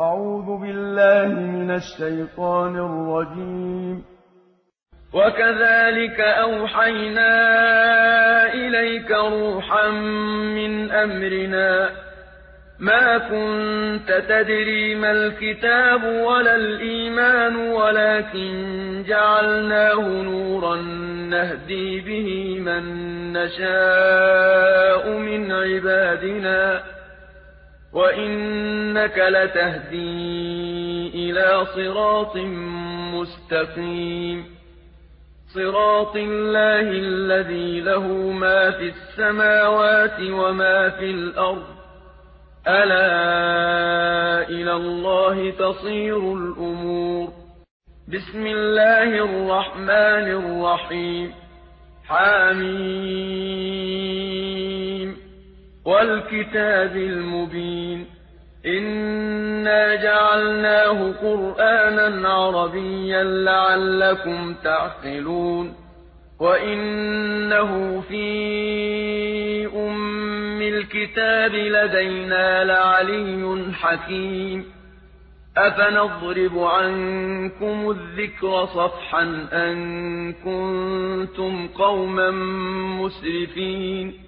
أعوذ بالله من الشيطان الرجيم. وكذلك أوحينا إليك روحا من أمرنا. ما كنت تدري ما الكتاب ولا الإيمان ولكن جعلناه نورا نهدي به من نشاء من عبادنا. وإنك لتهدي إلى صراط مستقيم. صراط الله الذي له ما في السماوات وما في الأرض. ألا إلى الله تصير الأمور. بسم الله الرحمن الرحيم. حميم والكتاب المبين إنا جعلناه قرآنا عربيا لعلكم تعقلون وإنه في أم الكتاب لدينا لعلي حكيم أفنضرب عنكم الذكر صفحا أن كنتم قوما مسرفين